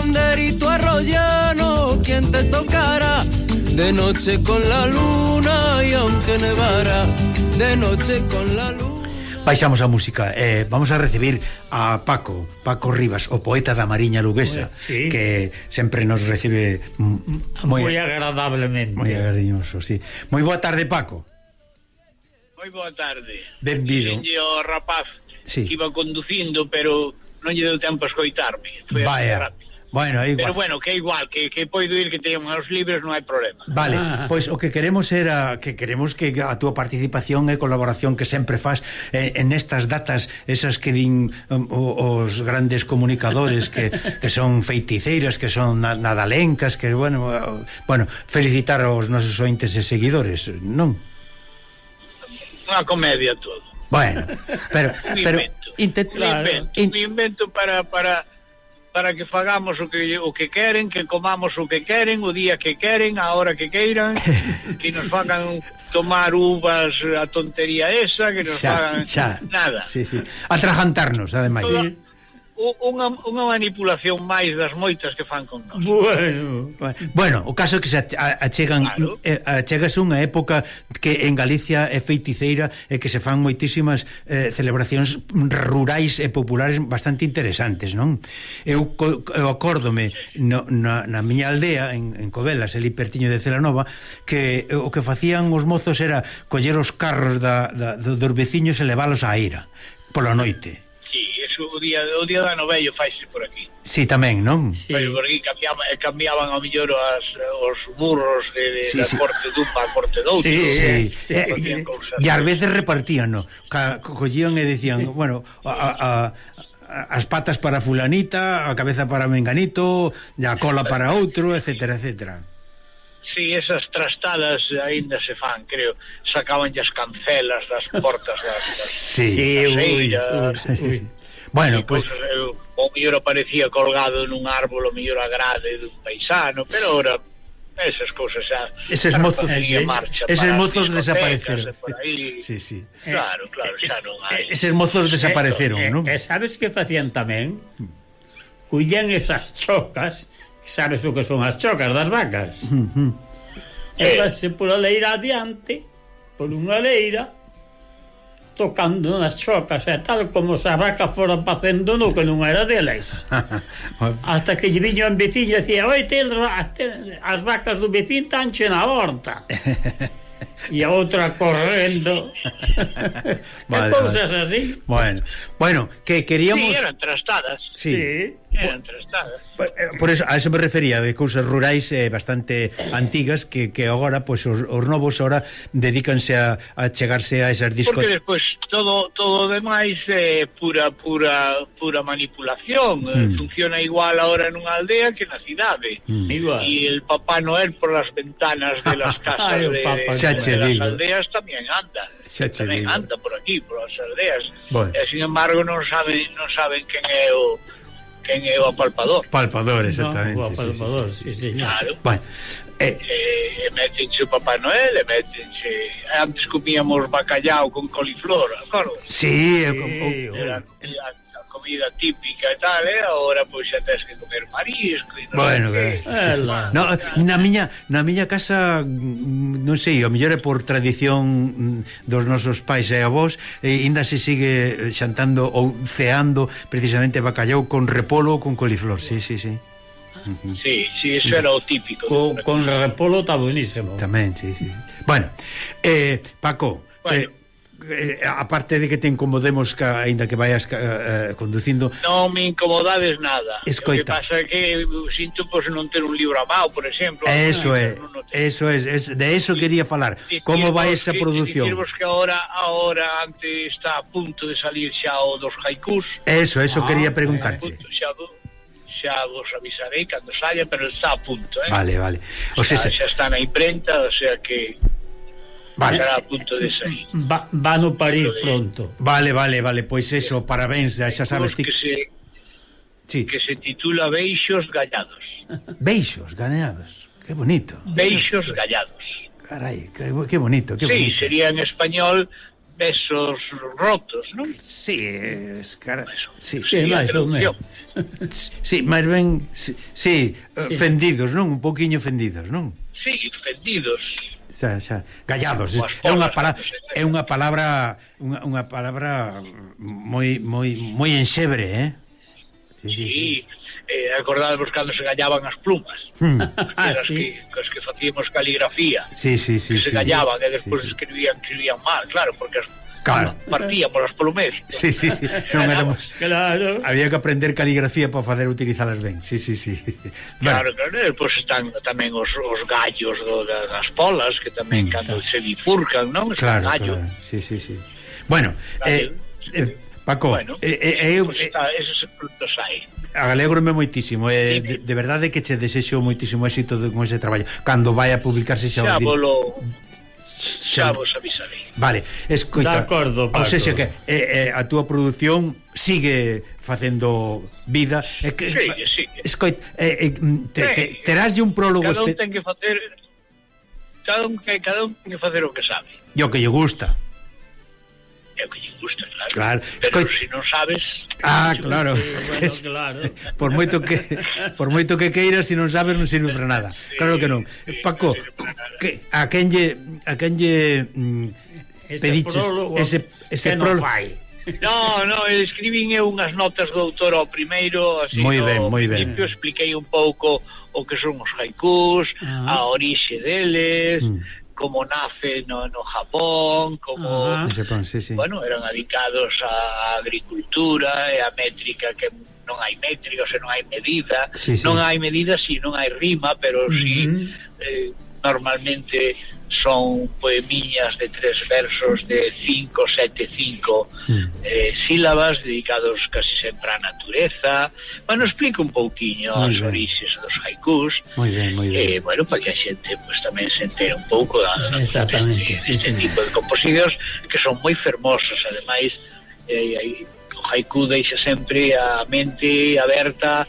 banderito arroyano, quien te tocara. De noche con la luna y aunque nevara, de noche con la luna. Baixamos a música eh, Vamos a recibir a Paco Paco Rivas, o poeta da Mariña Luguesa sí. Que sempre nos recibe Moi agradablemente Moi agradioso, sí Moi boa tarde, Paco Moi boa tarde Benvido O rapaz sí. que iba conducindo Pero non lle deu tempo a escoitarme Foi Vaya. rápido Bueno, é igual. Pero bueno, que igual, que, que poido ir que teñan os libros, non hai problema. Vale, ah. pois o que queremos era que queremos que a túa participación e colaboración que sempre faz en, en estas datas esas que din um, os grandes comunicadores que, que son feiticeiras, que son nadalencas, que bueno, eh, bueno, felicitar aos nosos ointes e seguidores, non? Unha comedia todo. Bueno, pero pero invento, intento, claro, invento, para para para que fagamos o que o que queren, que comamos o que queren, o día que queren, a hora que queiran, que nos fagan tomar uvas a tontería esa, que nos xa, fagan xa. nada. Sí, sí. Atrajantarnos, ademais. Toda, unha, unha manipulación máis das moitas que fan con nós. Bueno, bueno o caso é que se achegan claro. eh, achegase unha época que en Galicia é feiticeira e que se fan moitísimas eh, celebracións rurais e populares bastante interesantes, non? Eu, eu acórdome no, na, na miña aldea en, en Covelas, el hipertiño de Celanova, que o que facían os mozos era coller os carros da, da, dos veciños e leválos á ira pola noite día o día da novello faise por aquí. Sí, tamén, non? Sí. Pero por aquí cambiaban, eh, cambiaban ao millor as, eh, os burros de, de sí, da sí. corte dunha a corte doutro. Sí, sí, sí. E, e, e ás veces repartían, no? Collían e dicían, sí. bueno, a, a, as patas para fulanita, a cabeza para menganito, a cola para outro, etcétera, etcétera. Sí, esas trastadas aínda se fan, creo. Sacaban as cancelas das portas das, das, sí. das sí, das uy, uy, uy. Bueno, pois... Pues... O mellor aparecía colgado nun árbol, o mellor agrade dun paisano, pero ora esas cousas xa eses mozos eh, marcha eses mozos desapareceron sí, sí. Eh, claro, claro, eh, xa non eh, hai eses mozos desapareceron, non? E sabes que facían tamén? Cullían esas chocas sabes o que son as chocas das vacas uh -huh. e eh. pola leira adiante por unha leira tocando nas chocas e tal como se a vaca fora facendo no que non era deles. Hasta que lle viño en veciño e dicía oi, as vacas do vecín tanche na horta e a outra correndo vale, e cousas así. Bueno, bueno que queríamos sí, eran trastadas. Sí. Sí, eran trastadas. Por, eh, por eso, a eso me refería de cousas rurais eh, bastante antigas que, que agora pues, os, os novos ahora dedícanse a, a chegarse a esas discos. Porque despois todo todo demais é eh, pura pura pura manipulación. Mm. Eh, funciona igual agora nunha aldea que na cidade. Mm. e el papá Noel por las ventanas de las casas de, de, de, che das aldeas tamén anda. Xa che tamén digo. anda por aquí, por as aldeas. Bueno. E, sin embargo, non saben, non saben quen é o quen é o apalpador. Palpador, exactamente. No, o apalpador, sí, sí, sí, sí. Claro. Bueno, eh. eh metenche o Papá Noel, e metenche... Antes comíamos bacallao con coliflor, acordo? Sí, sí. O, o, era, era, comida típica e tal, eh? agora pois xa tens que comer marisco e. Bueno, que... no, na miña na miña casa mm, non sei, o mellor é por tradición mm, dos nosos pais e avós, e ainda se sigue xantando ou ceando precisamente bacallau con repolo ou con coliflor. Sí, sí, sí. Uh -huh. Sí, sí, eso era o típico. Con, con repolo está buenísimo. Tamén, sí, sí. Bueno, eh, Paco, bueno. Eh, Eh, eh, a parte de que te incomodemos ca, ainda que vayas ca, eh, eh conducindo non me incomodades nada. Escoita. o que pasa é que sinto pois, pues, non ter un libro a mao, por exemplo. Eso é, no, no eso é, es, de eso quería falar. como vai esa produción? dicirvos que ahora, ahora antes está a punto de salir xa o dos haikus. Eso, eso ah, quería preguntarche. xa do, xa vos avisarei cando saia, pero está a punto, eh? Vale, vale. O sea, xa, xa están na imprenta, o sea que Vale. Estará a punto de sair. Va, van a parir de... pronto. Vale, vale, vale, pois eso, parabéns, xa sabes ti. Que se, sí. que se titula Beixos Gallados. Beixos Gallados, que bonito. Beixos Gallados. Carai, que, que bonito, que sí, bonito. Sí, sería en español besos rotos, non? Sí, es cara... Sí, sí, sí máis ou menos. Sí, máis ben... Sí, sí, sí, fendidos, non? Un poquinho fendidos, non? Sí, fendidos xa, xa, gallados. É unha palabra é unha palabra unha, unha palabra moi moi moi enxebre, eh? Sí, sí, sí. sí eh, acordadvos cando se gallaban as plumas hmm. ah, as, sí. que, as que facíamos caligrafía sí, sí, sí, que se sí, gallaban sí, e despois sí, sí. escribían, escribían mal, claro porque as Claro. Partíamolas polo medio. Sí, sí, sí. Non éramos... claro. Había que aprender caligrafía para facer utilizalas ben. Sí, sí, sí. Claro, bueno. claro. E pois están tamén os, os gallos do, das polas, que tamén mm, cando se bifurcan, non? Claro, claro. Sí, sí, sí. Bueno, eh, eh, Paco, bueno, eh, eh, eu... Pues está, esos produtos hai. Alegrome moitísimo, eh, de, de verdade que che desexo moitísimo éxito de, con ese traballo. Cando vai a publicarse xa... Xa volo... Xa, xa vos Vale, escoita. De acordo, Paco. Seja, que eh, eh, a túa produción sigue facendo vida. Eh, que, sigue, sigue. Escoita, eh, eh, te, te, teráslle un prólogo... Cada un ten que facer... Cada un, cada un ten que facer o que sabe. E o que lle gusta. É o que lle gusta, claro. claro. Pero se si non sabes... Ah, claro. Bueno, claro. por moito que por moito que queiras, se non sabes non sirve para nada. Sí, claro que non. Sí, Paco, no que, a quen lle a quen lle mm, pediches prólogo, ese, ese prólogo. No, no, escribín eu unhas notas do autor ao primeiro, así moi ben, moi ben. expliquei un pouco o que son os haikus, ah. a orixe deles, mm. como nace no, no Japón, como ah. Japón, sí, sí. bueno, eran adicados á agricultura e a métrica que non hai métrica, se non hai medida, sí, sí. non hai medida si non hai rima, pero mm -hmm. si mm-hmm. eh, normalmente son poemiñas de tres versos de cinco, sete, cinco sí. eh, sílabas dedicados casi sempre á natureza. Bueno, explico un pouquiño as orixes dos haikus. Muy ben, muy ben. Eh, bueno, para que a xente pues, tamén se entere un pouco da, Exactamente, deste sí, sí, tipo de composicións que son moi fermosos, ademais eh, o haiku deixa sempre a mente aberta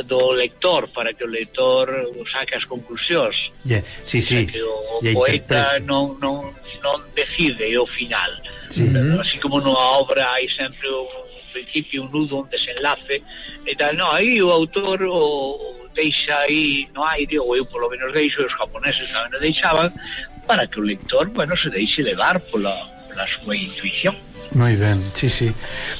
do lector para que o lector saque as conclusións. Yeah. Sí, sí. O, sea, que o, o yeah, poeta non, non, non decide o final. Sí. Mm-hmm. Así como nunha obra hai sempre un principio, un nudo, un desenlace e tal, No, aí o autor o deixa aí no aire ou eu polo menos deixo, os japoneses tamén o deixaban para que o lector, bueno, se deixe levar pola, pola súa intuición Moi ben, sí, sí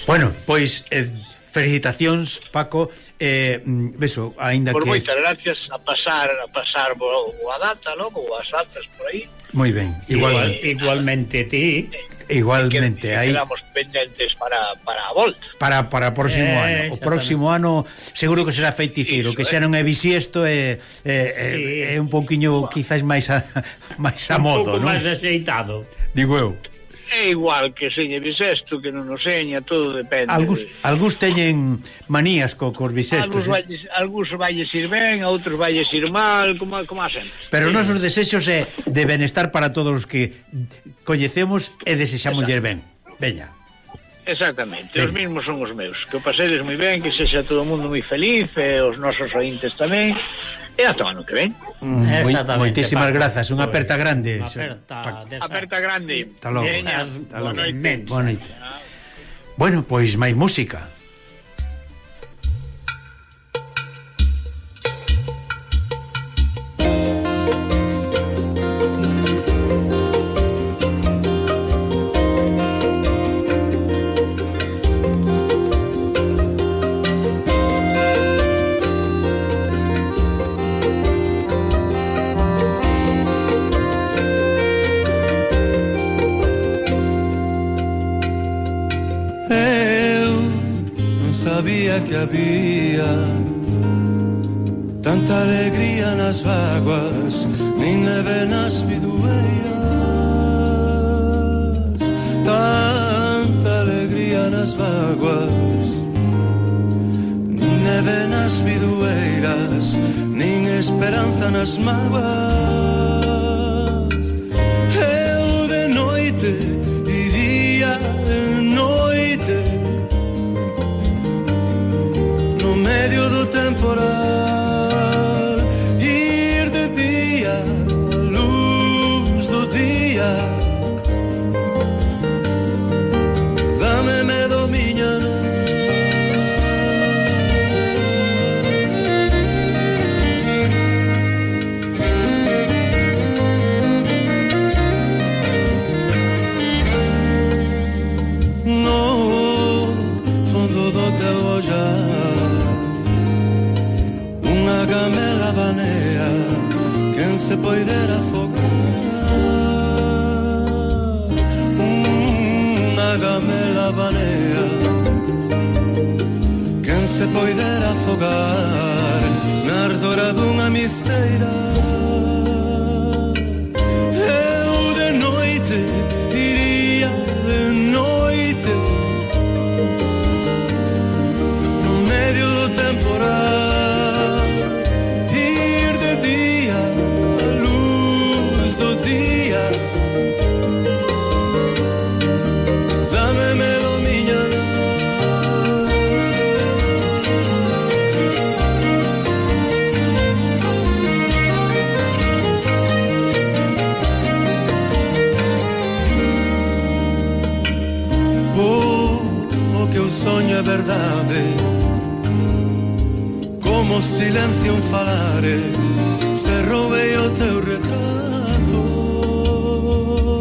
Bueno, pois, eh, felicitacións, Paco, eh, mm, beso, aínda que... Moitas gracias a pasar, a pasar bo, a data, non? as datas por aí. Moi ben, igual, eh, igualmente ti... Igualmente, que, aí quedamos pendentes para, para a volta. Para para o próximo eh, ano. O próximo ano seguro que será feiticeiro, Iso, que xa non é bisiesto é é, é, é un pouquiño quizás máis a, máis a modo, non? máis axeitado. Digo eu é igual que seña bisesto, que non o seña, todo depende. Algús, de... algús teñen manías co, cos bisestos. Algús, eh? valles, algús valles ir ben, a outros valles ir mal, como, como a sempre. Pero sí. nosos desexos é de benestar para todos os que coñecemos e desexamos ben. Veña. Exactamente, ben. os mismos son os meus. Que o pasedes moi ben, que sexa todo o mundo moi feliz E os nosos ointes tamén E ata o ano que ven. Mm, Moitísimas Paco. grazas, unha pois, aperta grande Unha aperta, desa... aperta grande. Hasta logo, Boa noite. Bueno, pois máis música. día que había. Tanta alegría nas vaguas nin neve nas bidueiras tanta alegría nas vaguas nin neve nas bidueiras nin esperanza nas maguas. se poidera afogar. Mm, Unha gamela banea Quen se poidera afogar? Na ardora dunha misteira silencio un falare.